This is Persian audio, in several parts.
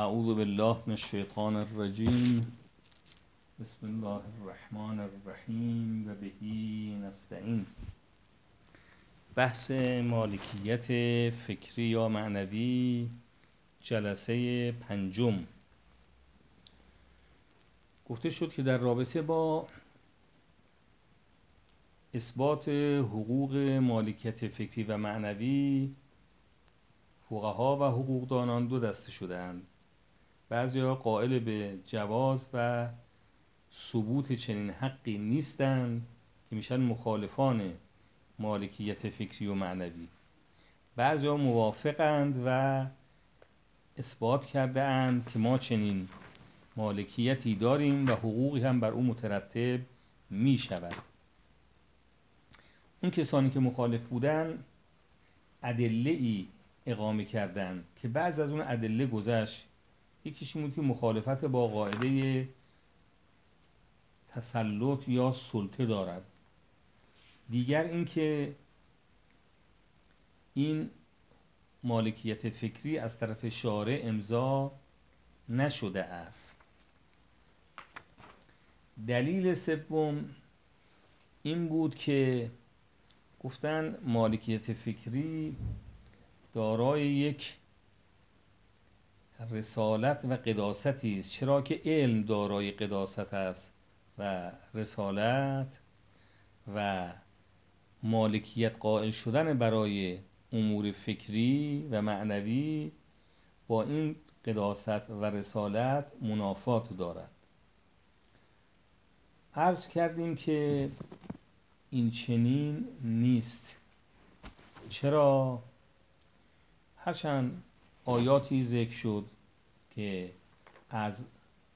اعوذ بالله من الشیطان الرجیم بسم الله الرحمن الرحیم و بهی نستعین. بحث مالکیت فکری یا معنوی جلسه پنجم. گفته شد که در رابطه با اثبات حقوق مالکیت فکری و معنوی فقها و حقوقدانان دو دسته شدند بعضی ها قائل به جواز و ثبوت چنین حقی نیستند که میشن مخالفان مالکیت فکری و معنوی. بعضی ها موافقند و اثبات کرده اند که ما چنین مالکیتی داریم و حقوقی هم بر او مترتب می شود اون کسانی که مخالف بودن ادله ای اقامه کردن که بعض از اون ادله گذشت یکیش بود که مخالفت با قاعده تسلط یا سلطه دارد. دیگر اینکه این مالکیت فکری از طرف شارع امضا نشده است. دلیل سوم این بود که گفتن مالکیت فکری دارای یک رسالت و قداستی است. چرا که علم دارای قداست است و رسالت و مالکیت قائل شدن برای امور فکری و معنوی با این قداست و رسالت منافات دارد. عرض کردیم که این چنین نیست. چرا؟ هرچند آیاتی ذکر شد که از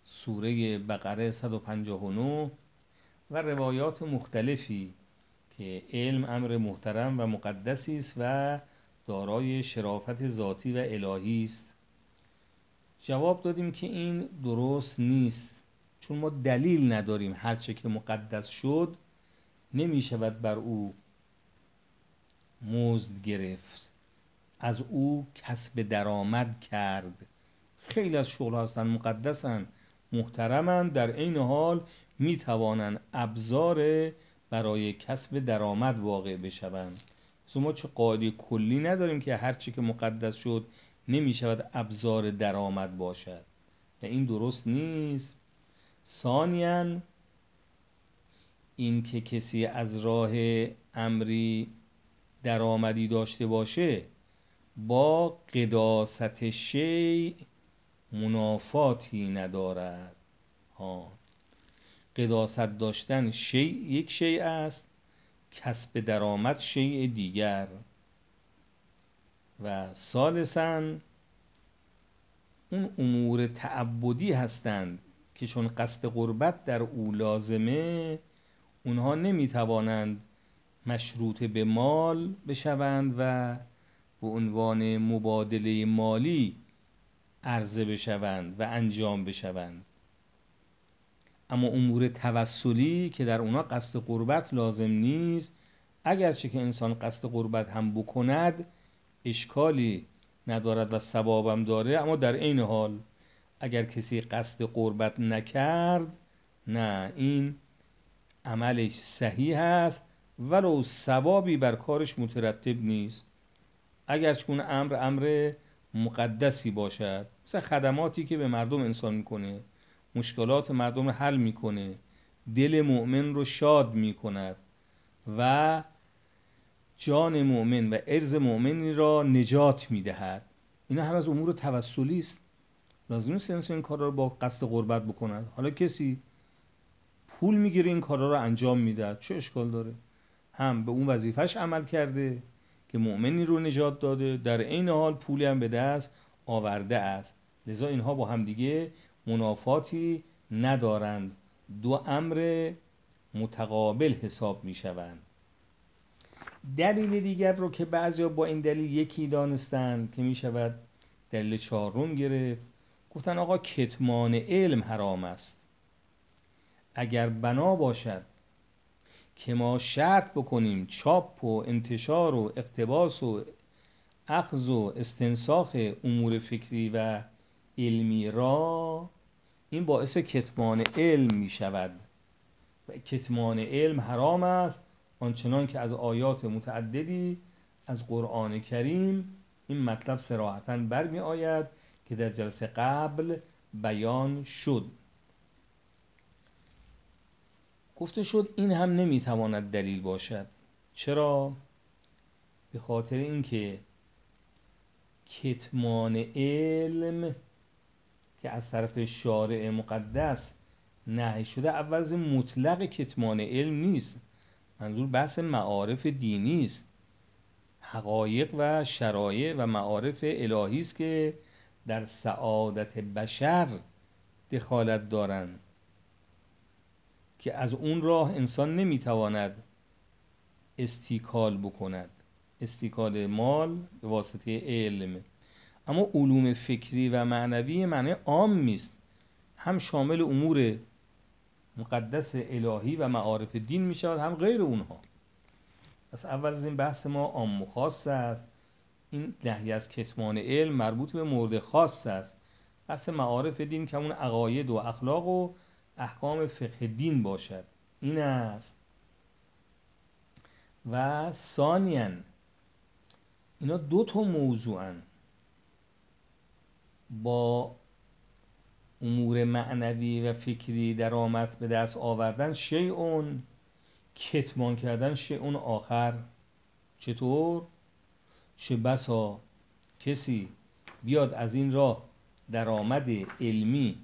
سوره بقره 159 و روایات مختلفی که علم امر محترم و مقدسی است و دارای شرافت ذاتی و الهی است. جواب دادیم که این درست نیست. چون ما دلیل نداریم هرچه که مقدس شد نمی شود بر او مزد گرفت. از او کسب درآمد کرد. خیلی از شغل هستن مقدسن محترمند در عین حال می توانند ابزار برای کسب درآمد واقع بشوند. ما چه قاعده کلی نداریم که هرچی که مقدس شد نمی شود ابزار درآمد باشد. و این درست نیست. ثانیا این که کسی از راه امری درآمدی داشته باشه با قداست شیع منافاتی ندارد. ها. قداست داشتن شیء یک شیء است کسب درآمد شیء دیگر. و ثالثا اون امور تعبدی هستند که چون قصد قربت در او لازمه اونها نمی‌توانند مشروط به مال بشوند و به عنوان مبادله مالی عرضه بشوند و انجام بشوند. اما امور توسلی که در اونا قصد قربت لازم نیست اگرچه که انسان قصد قربت هم بکند اشکالی ندارد و ثوابم داره. اما در عین حال اگر کسی قصد قربت نکرد نه این عملش صحیح است ولو ثوابی بر کارش مترتب نیست. اگر چون امر امر مقدسی باشد مثل خدماتی که به مردم انسان می‌کنه مشکلات مردم رو حل می‌کنه دل مؤمن رو شاد می‌کند و جان مؤمن و ارز مؤمنی را نجات می‌دهد. اینا هم از امور توسلی است. لازم نیست انسان این کارا رو با قصد قربت بکند حالا کسی پول می‌گیره این کارا رو انجام میده چه اشکال داره؟ هم به اون وظیفش عمل کرده که مؤمنی رو نجات داده در عین حال پولی هم به دست آورده است. لذا اینها با همدیگه منافاتی ندارند. دو امر متقابل حساب می شوند. دلیل دیگر رو که بعضی با این دلیل یکی دانستند که می شود دلیل چهارم گرفت گفتن آقا کتمان علم حرام است. اگر بنا باشد که ما شرط بکنیم چاپ و انتشار و اقتباس و اخذ و استنساخ امور فکری و علمی را این باعث کتمان علم می شود و کتمان علم حرام است آنچنان که از آیات متعددی از قرآن کریم این مطلب سراحتا برمی آید که در جلسه قبل بیان شد. گفته شد این هم نمی‌تواند دلیل باشد. چرا؟ به خاطر اینکه کتمان علم که از طرف شارع مقدس نهی شده عوض مطلق کتمان علم نیست. منظور بحث معارف دینی است. حقایق و شرایع و معارف الهی است که در سعادت بشر دخالت دارند. که از اون راه انسان نمی‌تواند استیکال بکند. استیکال مال به واسطه علم. اما علوم فکری و معنوی معنی عام نیست. هم شامل امور مقدس الهی و معارف دین می شود هم غیر اونها. پس اول از این بحث ما عام و خاص است. این نهی از کتمان علم مربوط به مورد خاص است. بحث معارف دین که اون عقاید و اخلاق و احکام فقه دین باشد. این است. و ثانیا اینا دو تا موضوعن. با امور معنوی و فکری درآمد به دست آوردن شیعون کتمان کردن شیعون آخر چطور؟ چه بسا کسی بیاد از این راه درآمد علمی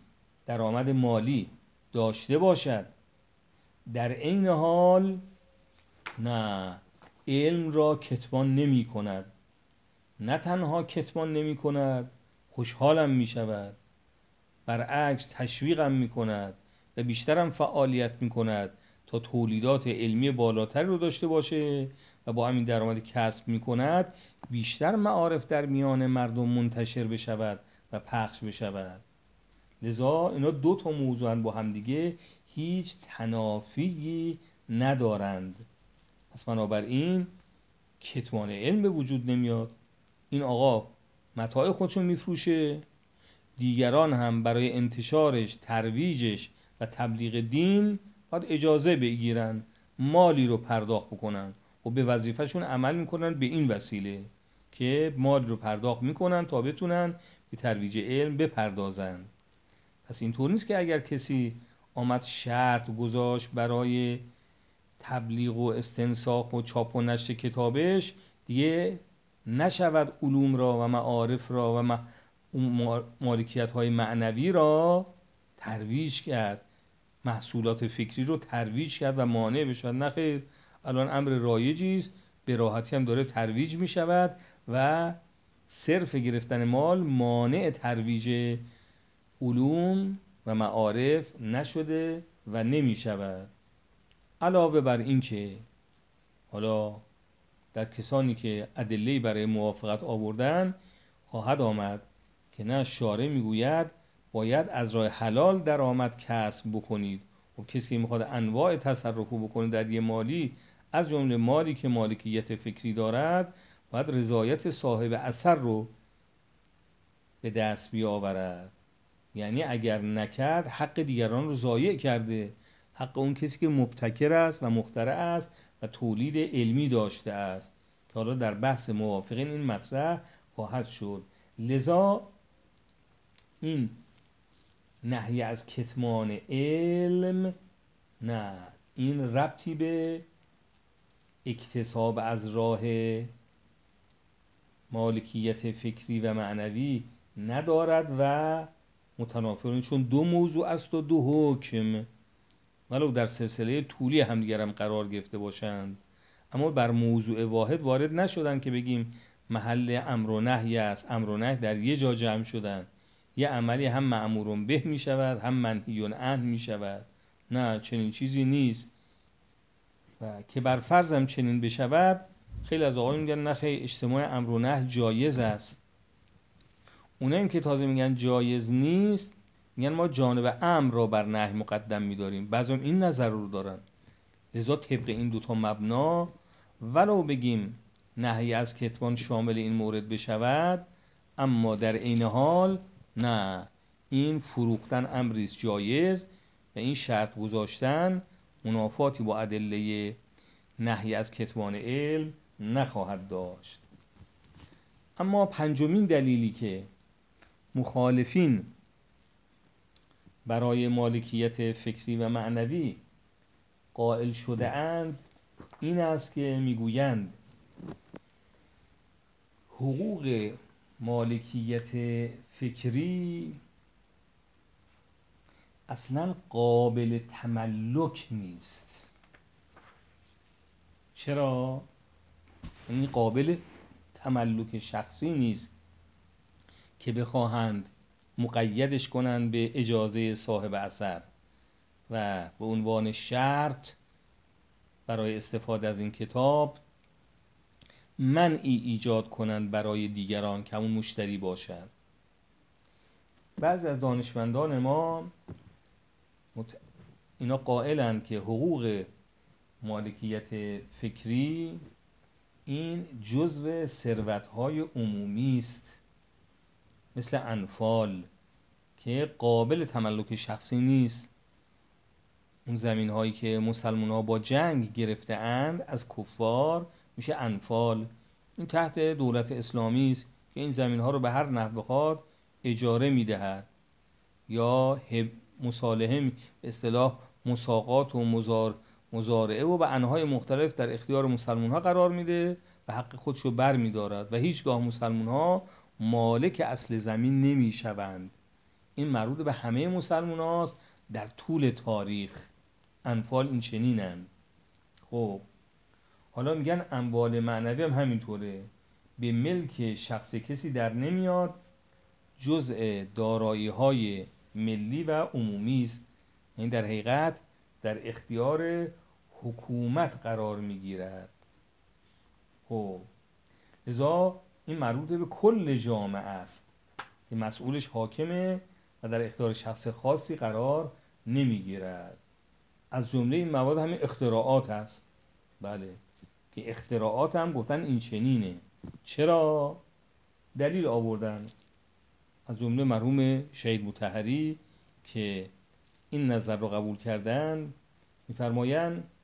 درآمد مالی داشته باشد. در عین حال نه علم را کتمان نمی کند. نه تنها کتمان نمی کند خوشحالم می شود. برعکس تشویقم می کند و بیشترم فعالیت می کند تا تولیدات علمی بالاتری رو داشته باشه و با همین درآمد کسب می کند بیشتر معارف در میان مردم منتشر بشود و پخش بشود. لذا اینا دو تا موضوع با همدیگه هیچ تنافی ندارند. پس بنابراین کتمان علم به وجود نمیاد. این آقا متاع خودشون میفروشه دیگران هم برای انتشارش ترویجش و تبلیغ دین باید اجازه بگیرن مالی رو پرداخت بکنن و به وظیفهشون عمل می‌کنن به این وسیله که مال رو پرداخت می‌کنن تا بتونن به ترویج علم بپردازند پس اینطور نیست که اگر کسی آمد شرط گذاشت برای تبلیغ و استنساخ و چاپ و نشر کتابش دیگه نشود علوم را و معارف را و مالکیت های معنوی را ترویج کرد. محصولات فکری رو ترویج کرد و مانع بشود. نخیر الان امر رایجی است. به راحتی هم داره ترویج می شود و صرف گرفتن مال مانع ترویج علوم و معارف نشده و نمی شود علاوه بر اینکه حالا در کسانی که ادله برای موافقت آوردن خواهد آمد که نه شارع می‌گوید باید از راه حلال درآمد کسب بکنید. و کسی که می‌خواد انواع تصرف بکنه در یه مالی از جمله مالی که مالکیت فکری دارد باید رضایت صاحب اثر رو به دست بیاورد. یعنی اگر نکرد حق دیگران رو ضایع کرده. حق اون کسی که مبتکر است و مخترع است و تولید علمی داشته است. که حالا در بحث موافقین این مطرح خواهد شد. لذا این نهی از کتمان علم نه این ربطی به اکتساب از راه مالکیت فکری و معنوی ندارد و متنافرون چون دو موضوع است و دو حکم. ولو در سلسله طولی همدیگر هم قرار گرفته باشند. اما بر موضوع واحد وارد نشدن که بگیم محل امر و نهی است. امر و نهی در یه جا جمع شدن. یه عملی هم معمور به می شود هم منهی عنه می شود. نه چنین چیزی نیست. و که بر فرض هم چنین بشود خیلی از آقایون میگن نه اجتماع امر و نه جایز است. اونایی که تازه میگن جایز نیست میگن ما جانب امر را بر نهی مقدم میداریم. بعضی این نظر رو دارن. لذا طبق این دوتا مبنا ولو بگیم نهی از کتمان شامل این مورد بشود اما در این حال نه. این فروختن امریست جایز و این شرط گذاشتن منافاتی با ادله نهی از کتمان علم نخواهد داشت. اما پنجمین دلیلی که مخالفین برای مالکیت فکری و معنوی قائل شده اند. این است که می‌گویند حقوق مالکیت فکری اصلا قابل تملک نیست. چرا؟ این قابل تملک شخصی نیست. که بخواهند مقیدش کنند به اجازه صاحب اثر و به عنوان شرط برای استفاده از این کتاب منعی ایجاد کنند برای دیگران که همون مشتری باشد بعضی از دانشمندان ما اینا قائلند که حقوق مالکیت فکری این جزو ثروت‌های عمومی است. مثل انفال که قابل تملک شخصی نیست. اون زمین هایی که مسلمان ها با جنگ گرفته اند از کفار میشه انفال. این تحت دولت اسلامی است که این زمین ها رو به هر نحو بخواد اجاره می‌دهد. یا مصالحه به اصطلاح مساقات و مزار مزارعه و به انهای مختلف در اختیار مسلمان ها قرار میده و حق خودش رو بر میدارد و هیچگاه مسلمان ها مالک اصل زمین نمی‌شوند. این مربوط به همه مسلمان هاست در طول تاریخ. انفال این چنینند خب حالا میگن اموال معنوی هم همینطوره. به ملک شخص کسی در نمیاد جزء دارایی های ملی و عمومی است. این یعنی در حقیقت در اختیار حکومت قرار می‌گیرد. خب لذا این مربوط به کل جامعه است. که مسئولش حاکمه و در اختیار شخص خاصی قرار نمی‌گیرد. از جمله این مواد همین اختراعات است. بله. که اختراعات هم گفتن این چنینه. چرا؟ دلیل آوردن. از جمله مرحوم شهید متحری که این نظر رو قبول کردن میفرمایند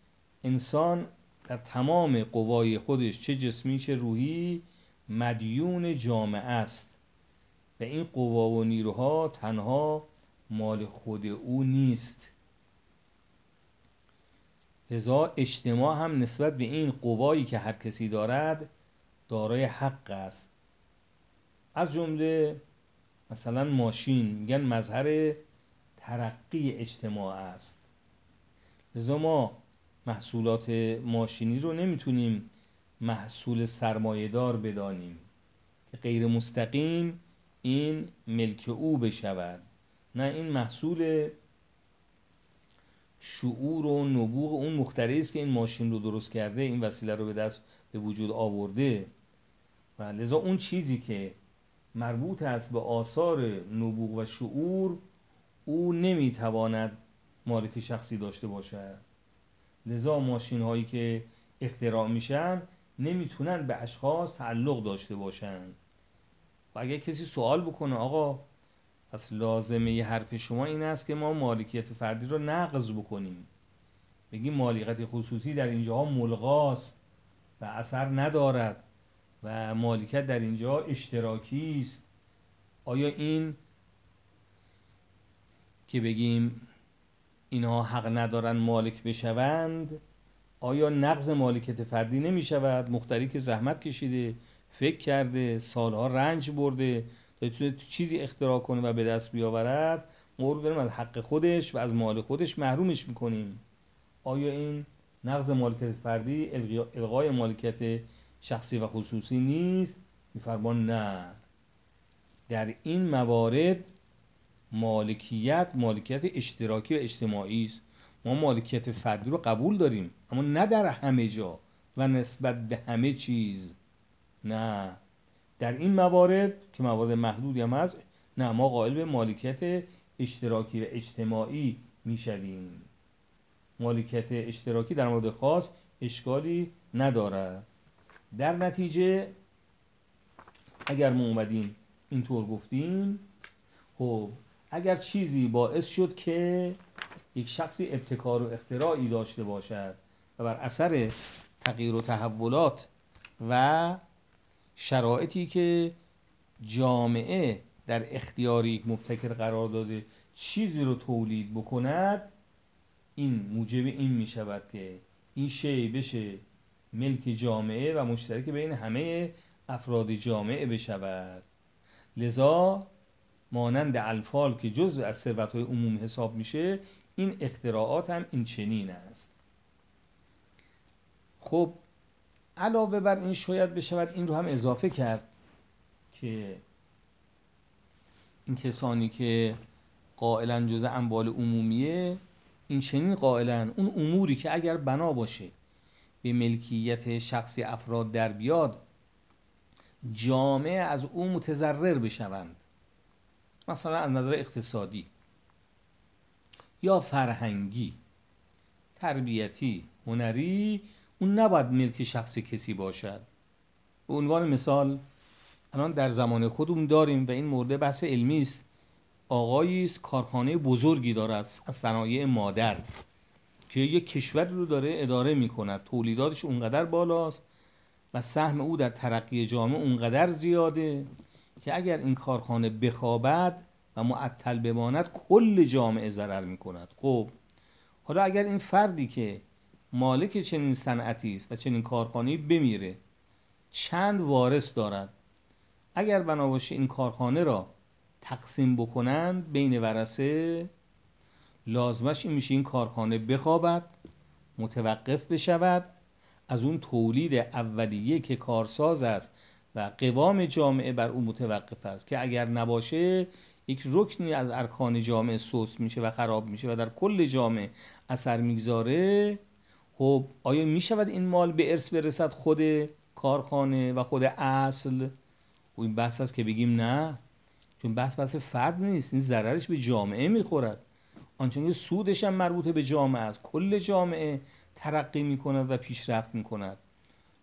انسان در تمام قوای خودش چه جسمی چه روحی مدیون جامعه است و این قوا و نیروها تنها مال خود او نیست. لذا اجتماع هم نسبت به این قوایی که هر کسی دارد دارای حق است. از جمله مثلا ماشین میگن مظهر ترقی اجتماع است. لذا ما محصولات ماشینی رو نمی‌تونیم محصول سرمایهدار بدانیم که غیر مستقیم این ملک او بشود. نه این محصول شعور و نبوغ اون مخترعی است که این ماشین رو درست کرده این وسیله رو به دست به وجود آورده. و لذا اون چیزی که مربوط است به آثار نبوغ و شعور او نمی‌تواند مالک شخصی داشته باشد. لذا ماشین هایی که اختراع میشن نمی‌تونن به اشخاص تعلق داشته باشن. و اگر کسی سوال بکنه آقا پس لازمه ی حرف شما این است که ما مالکیت فردی رو نقض بکنیم. بگیم مالکیت خصوصی در اینجاها ملغاست و اثر ندارد و مالکیت در اینجا اشتراکی است. آیا این که بگیم اینها حق ندارن مالک بشوند آیا نقض مالکیت فردی نمی شود مختری که زحمت کشیده فکر کرده سالها رنج برده تا چیزی اختراع کنه و به دست بیاورد ما رو داریم از حق خودش و از مال خودش محرومش می‌کنیم. آیا این نقض مالکیت فردی الغای مالکیت شخصی و خصوصی نیست؟ میفرمان نه. در این موارد مالکیت مالکیت اشتراکی و اجتماعی است. ما مالکیت فردی رو قبول داریم اما نه در همه جا و نسبت به همه چیز. نه. در این موارد که موارد محدودی هم هست نه ما قائل به مالکیت اشتراکی و اجتماعی می‌شویم. مالکیت اشتراکی در مورد خاص اشکالی ندارد در نتیجه اگر ما اومدیم اینطور گفتیم خب اگر چیزی باعث شد که یک شخصی ابتکار و اختراعی داشته باشد و بر اثر تغییر و تحولات و شرایطی که جامعه در اختیار یک مبتکر قرار داده چیزی رو تولید بکند این موجب این می شود که این شی بشه ملک جامعه و مشترک بین همه افراد جامعه بشود. لذا مانند الفال که جزء از ثروت های عمومی حساب میشه این اختراعات هم این چنین است. خب علاوه بر این شاید بشود این رو هم اضافه کرد که این کسانی که قائلا جزء اموال عمومیه این چنین قائلا اون اموری که اگر بنا باشه به ملکیت شخصی افراد در بیاد جامعه از او متضرر بشوند. مثلا از نظر اقتصادی. یا فرهنگی تربیتی هنری اون نباید ملک شخص کسی باشد. به عنوان مثال الان در زمان خودمون داریم و این مورد بحث علمی است. آقایی است کارخانه بزرگی دارد از صنایع مادر که یک کشور رو داره اداره می کند تولیداتش اونقدر بالاست و سهم او در ترقی جامعه اونقدر زیاده که اگر این کارخانه بخوابد و معطل بماند کل جامعه ضرر می کند خب حالا اگر این فردی که مالک چنین صنعتی است و چنین کارخانه بمیره چند وارث دارد؟ اگر بنا باشه این کارخانه را تقسیم بکنند بین ورسه لازمش این میشه این کارخانه بخوابد متوقف بشود از اون تولید اولیه که کارساز است و قوام جامعه بر او متوقف است که اگر نباشه یک رکنی از ارکان جامعه سوس میشه و خراب میشه و در کل جامعه اثر می‌گذاره. خب آیا می‌شود این مال به ارث برسد خود کارخانه و خود اصل؟ و خب این بحث است که بگیم نه چون بحث بحث فرد نیست این ضررش به جامعه می‌خورد. آنچون که سودش هم مربوط به جامعه است. کل جامعه ترقی می‌کند و پیشرفت می‌کند.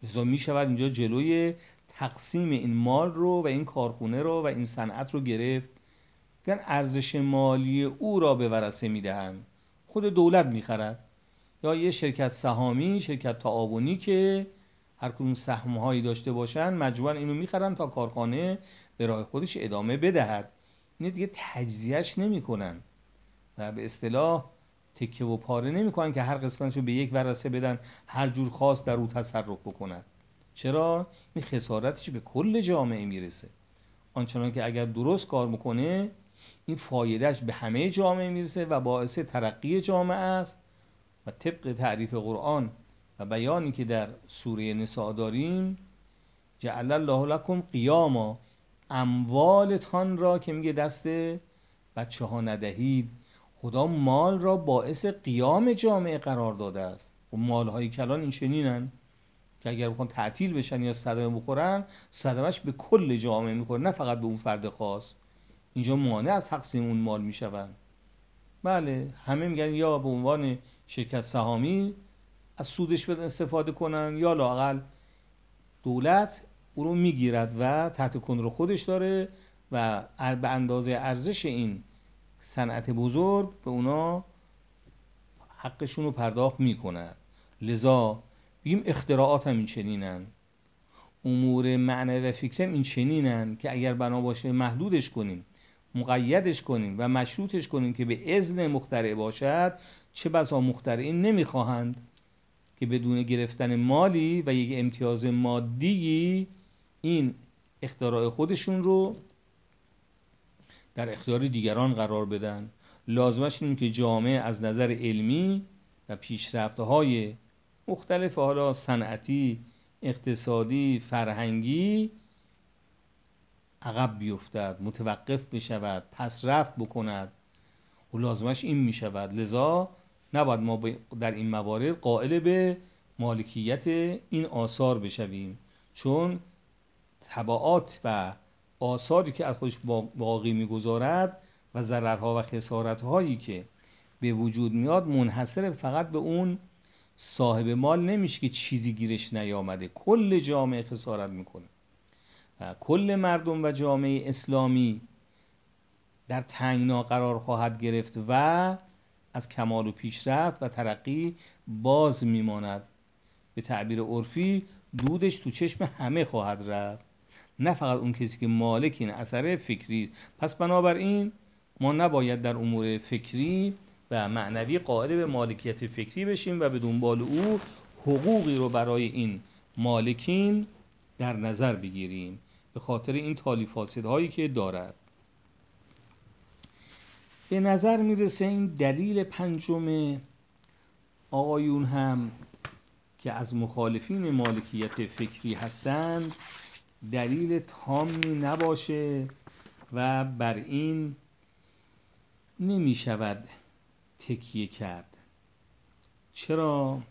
لذا می‌شود اینجا جلوی تقسیم این مال رو و این کارخونه رو و این صنعت رو گرفت. گن ارزش مالی او را به ورسه می‌دهند خود دولت می‌خرد؟ یا یه شرکت سهامی شرکت تعاونی که هر کدوم سهمهایی داشته باشن مجبورن اینو می‌خرن تا کارخانه به راه خودش ادامه بدهد. اینو دیگه تجزیهش نمی‌کنن و به اصطلاح تکه و پاره نمی‌کنن که هر قسمتشو به یک ورسه بدن هر جور خاص در او تصرف بکنن. چرا؟ این خسارتش به کل جامعه می‌رسه. آنچنان که اگر درست کار می‌کنه این فایدهش به همه جامعه می‌رسه و باعث ترقی جامعه است و طبق تعریف قرآن و بیانی که در سوره نساء داریم جعل الله لکم قیاما اموالتان را که میگه دست بچه ها ندهید خدا مال را باعث قیام جامعه قرار داده است. و مال های کلان این چنینن که اگر بخوان تعطیل بشن یا صدمه بخورن صدمش به کل جامعه می‌خوره نه فقط به اون فرد خاص. اینجا مانع از تقسیم مال میشون بله همه میگن یا به عنوان شرکت سهامی از سودش بدن استفاده کنن یا لاقل دولت او رو می‌گیرد و تحت کنترل خودش داره و به اندازه ارزش این صنعت بزرگ به اونا حقشون رو پرداخت می‌کند لذا بگیم اختراعات هم این چنینن. امور معنی و فکر این چنینن که اگر بنا باشه محدودش کنیم. مقیدش کنیم و مشروطش کنیم که به اذن مخترع باشد چه بسا مخترعین نمی‌خواهند که بدون گرفتن مالی و یک امتیاز مادی این اختراع خودشون رو در اختیار دیگران قرار بدن. لازمش این که جامعه از نظر علمی و پیشرفته های مختلف حالا صنعتی اقتصادی فرهنگی عقب بیفتد متوقف بشود پس رفت بکند. و لازمش این می شود لذا نباید ما در این موارد قائل به مالکیت این آثار بشویم. چون تبعات و آثاری که از خودش باقی می‌گذارد و ضررها و خسارتهایی که به وجود میاد منحصر فقط به اون صاحب مال نمیشه که چیزی گیرش نیامده. کل جامعه خسارت می‌کنه. کل مردم و جامعه اسلامی در تنگنا قرار خواهد گرفت و از کمال و پیشرفت و ترقی باز میماند. به تعبیر عرفی دودش تو چشم همه خواهد رفت. نه فقط اون کسی که مالک این اثر فکری پس بنابراین ما نباید در امور فکری و معنوی قائل به مالکیت فکری بشیم و به دنبال او حقوقی رو برای این مالکین در نظر بگیریم به خاطر این تالی هایی که دارد به نظر می‌رسه این دلیل پنجم آقایون هم که از مخالفین مالکیت فکری هستند دلیل تامی نباشه و بر این نمی شود تکیه کرد چرا؟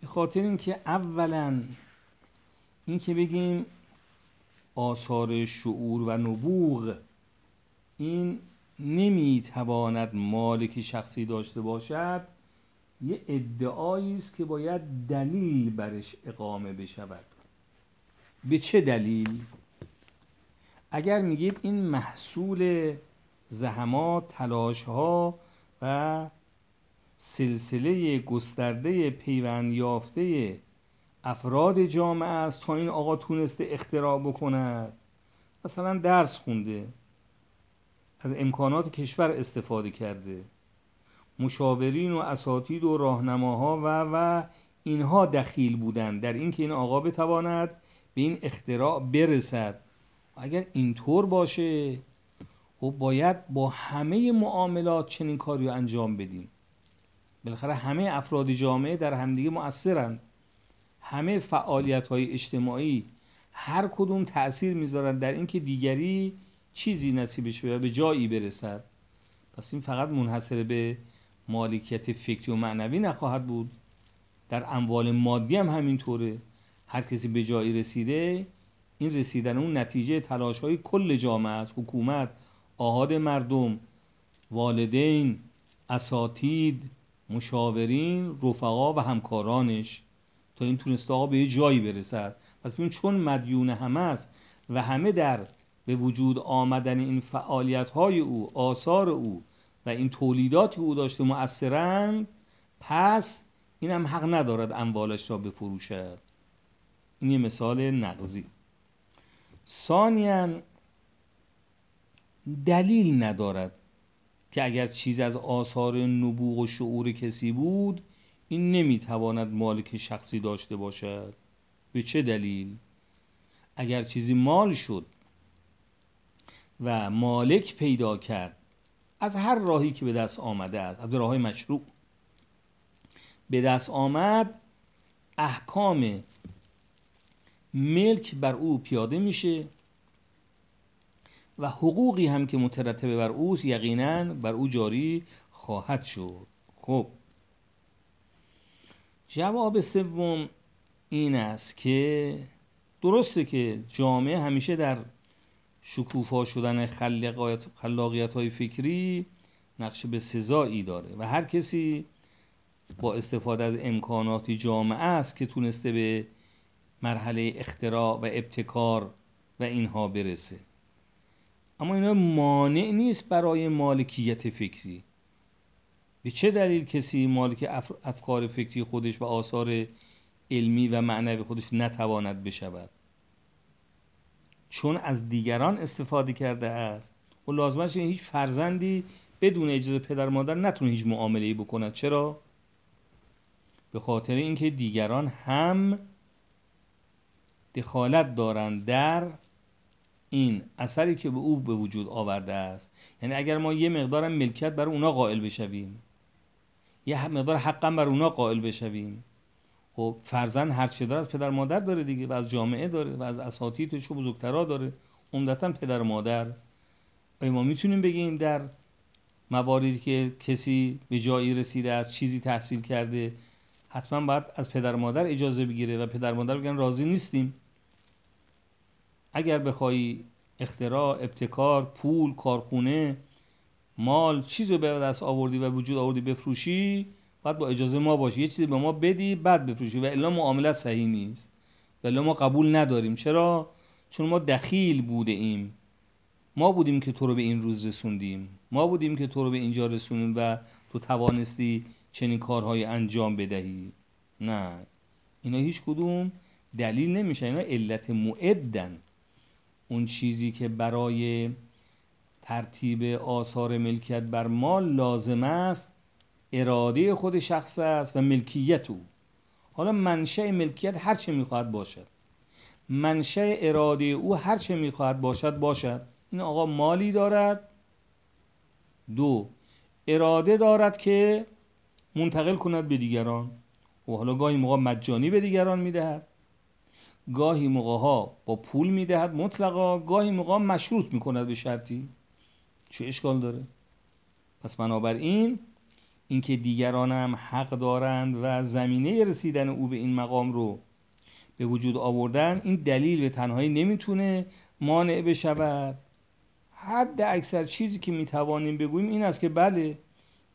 به خاطر اینکه اولا اینکه بگیم آثار شعور و نبوغ این نمی‌تواند مالک شخصی داشته باشد یه ادعایی است که باید دلیل برش اقامه بشود. به چه دلیل؟ اگر میگید این محصول زحمات تلاش ها و سلسله گسترده پیوند یافته افراد جامعه است تا این آقا تونسته اختراع بکند. مثلا درس خونده. از امکانات کشور استفاده کرده. مشاورین و اساتید و راهنماها و و اینها دخیل بودند در اینکه این آقا بتواند به این اختراع برسد. اگر اینطور باشه خب باید با همه معاملات چنین کاری رو انجام بدیم. بالاخره همه افراد جامعه در همدیگه مؤثرند همه فعالیت های اجتماعی هر کدوم تأثیر می‌ذارند در اینکه دیگری چیزی نصیبش و به جایی برسد. پس این فقط منحصر به مالکیت فکری و معنوی نخواهد بود. در اموال مادی هم همینطوره. هر کسی به جایی رسیده این رسیدن اون نتیجه تلاش های کل جامعه است. حکومت آهاد مردم والدین اساتید مشاورین رفقا و همکارانش. تا این تونسته آقا به یه جایی برسد. پس ببین چون مدیون همه است و همه در به وجود آمدن این فعالیت های او آثار او و این تولیدات او داشته مؤثرند پس این هم حق ندارد اموالش را بفروشد. این یه مثال نقضی. ثانیا دلیل ندارد که اگر چیز از آثار نبوغ و شعور کسی بود این نمی‌تواند مالک شخصی داشته باشد. به چه دلیل؟ اگر چیزی مال شد و مالک پیدا کرد از هر راهی که به دست آمده است از راه مشروع به دست آمد احکام ملک بر او پیاده میشه و حقوقی هم که مترتب بر اوست یقینا بر او جاری خواهد شد. خب جواب سوم این است که درسته که جامعه همیشه در شکوفا شدن خلاقیت های فکری نقش به سزایی داره و هر کسی با استفاده از امکانات جامعه است که تونسته به مرحله اختراع و ابتکار و اینها برسه. اما اینا مانع نیست برای مالکیت فکری. به چه دلیل کسی مالک افکار فکری خودش و آثار علمی و معنوی خودش نتواند بشود؟ چون از دیگران استفاده کرده است. و لازمش هیچ فرزندی بدون اجازه پدر مادر نتونه هیچ معامله بکند. چرا؟ به خاطر اینکه دیگران هم دخالت دارند در این اثری که به او به وجود آورده است. یعنی اگر ما یه مقدار ملکیت برای اونا قائل بشویم یه مقدار حقا بر اونا قائل بشویم. خب فرزن هر چه داره از پدر مادر داره دیگه و از جامعه داره و از اساتیدش و بزرگترا داره. عمدتا پدر مادر. آیا ما می‌تونیم بگیم در مواردی که کسی به جایی رسیده از چیزی تحصیل کرده حتما باید از پدر مادر اجازه بگیره و پدر مادر بگن راضی نیستیم. اگر بخوای اختراع ابتکار پول کارخونه مال چیز رو به دست آوردی و وجود آوردی بفروشی باید با اجازه ما باشی. یه چیزی به ما بدی بعد بفروشی. و الا معاملت صحیح نیست. و الا ما قبول نداریم. چرا؟ چون ما دخیل بوده ایم ما بودیم که تو رو به این روز رسوندیم. ما بودیم که تو رو به اینجا رسوندیم و تو توانستی چنین کارهای انجام بدهی. نه. اینا هیچ کدوم دلیل نمیشه اینا علت معدن اون چیزی که برای ترتیب آثار ملکیت بر مال لازم است اراده خود شخص است و ملکیت او. حالا منشأ ملکیت هر چه می‌خواهد باشد. منشأ اراده او هر چه می‌خواهد باشد باشد. این آقا مالی دارد. دو اراده دارد که منتقل کند به دیگران. و حالا گاهی موقع مجانی به دیگران می‌دهد. گاهی موقع ها با پول می‌دهد مطلقا. گاهی موقع مشروط می‌کند به شرطی. چه اشکال داره؟ پس بنابراین اینکه دیگران هم حق دارند و زمینه رسیدن او به این مقام رو به وجود آوردن این دلیل به تنهایی نمی‌تونه مانع بشود. حد اکثر چیزی که می‌توانیم بگوییم این است که بله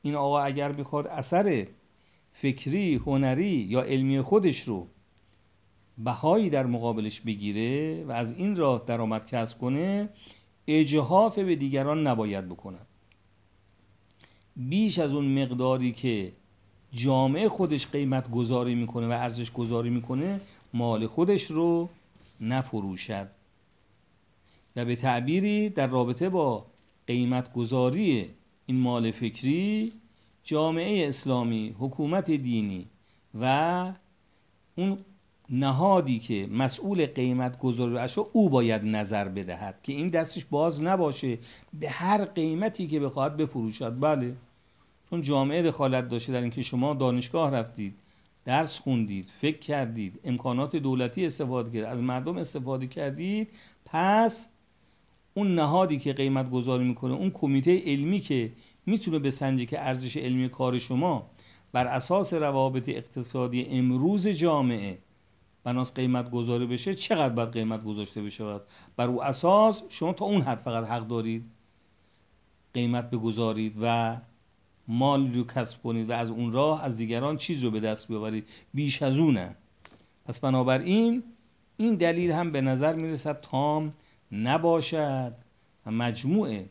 این آقا اگر بخواد اثر فکری، هنری یا علمی خودش رو بهایی در مقابلش بگیره و از این راه درآمد کسب کنه اجهاف به دیگران نباید بکند بیش از اون مقداری که جامعه خودش قیمت گذاری می‌کنه و ارزش گذاری می‌کنه مال خودش رو نفروشد. و به تعبیری در رابطه با قیمت گذاری این مال فکری جامعه اسلامی حکومت دینی و اون نهادی که مسئول قیمت گذاری او باید نظر بدهد که این دستش باز نباشه به هر قیمتی که بخواهد بفروشد. بله. چون جامعه دخالت داشته در اینکه شما دانشگاه رفتید درس خوندید فکر کردید امکانات دولتی استفاده کردید از مردم استفاده کردید پس اون نهادی که قیمت گذاری می‌کنه اون کمیته علمی که می‌تونه بسنجه که ارزش علمی کار شما بر اساس روابط اقتصادی امروز جامعه بناس قیمت گذاری بشه چقدر باید قیمت گذاشته بشه بر او اساس شما تا اون حد فقط حق دارید قیمت بگذارید و مال رو کسب کنید و از اون راه از دیگران چیز رو به دست بیاورید. بیش از اونه. پس بنابراین این دلیل هم به نظر می‌رسد تام نباشد و مجموع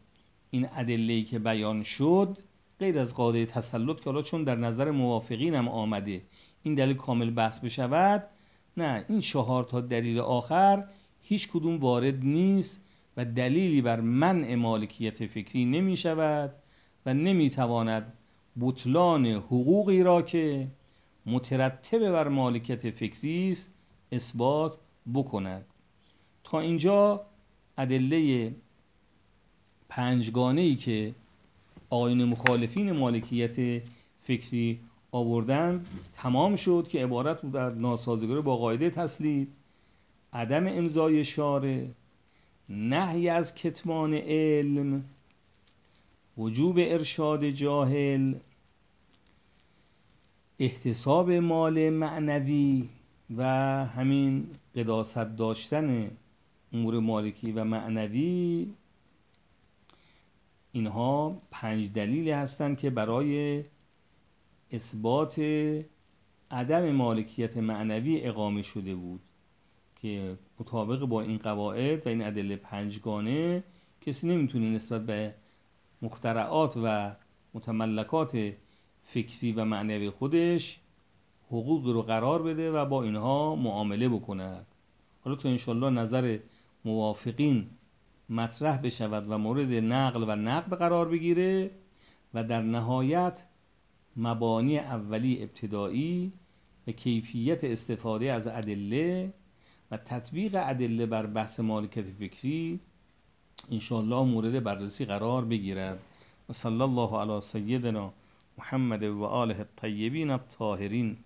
این ادله که بیان شد غیر از قاعده تسلط که حالا چون در نظر موافقین هم آمده این دلیل کامل بحث بشود نه این چهار تا دلیل آخر هیچ کدوم وارد نیست و دلیلی بر منع مالکیت فکری نمی شود و نمی تواند بطلان حقوقی را که مترتب بر مالکیت فکری است اثبات بکند. تا اینجا ادله پنجگانه ای که آین مخالفین مالکیت فکری آوردن تمام شد که عبارت بود در ناسازگاری با قاعده تسلید عدم امضای شاره نهی از کتمان علم وجوب ارشاد جاهل احتساب مال معنوی و همین قداست داشتن امور مالکی و معنوی. اینها پنج دلیلی هستند که برای اثبات عدم مالکیت معنوی اقامه شده بود که مطابق با این قواعد و این ادله پنجگانه کسی نمی‌تونه نسبت به مخترعات و متملکات فکری و معنوی خودش حقوق رو قرار بده و با اینها معامله بکند. حالا تو انشالله نظر موافقین مطرح بشود و مورد نقل و نقد قرار بگیره و در نهایت مبانی اولی ابتدایی و کیفیت استفاده از ادله و تطبیق ادله بر بحث مالکت فکری انشاءالله مورد بررسی قرار بگیرد. و صلی الله علی سیدنا محمد و آله الطیبین الطاهرین.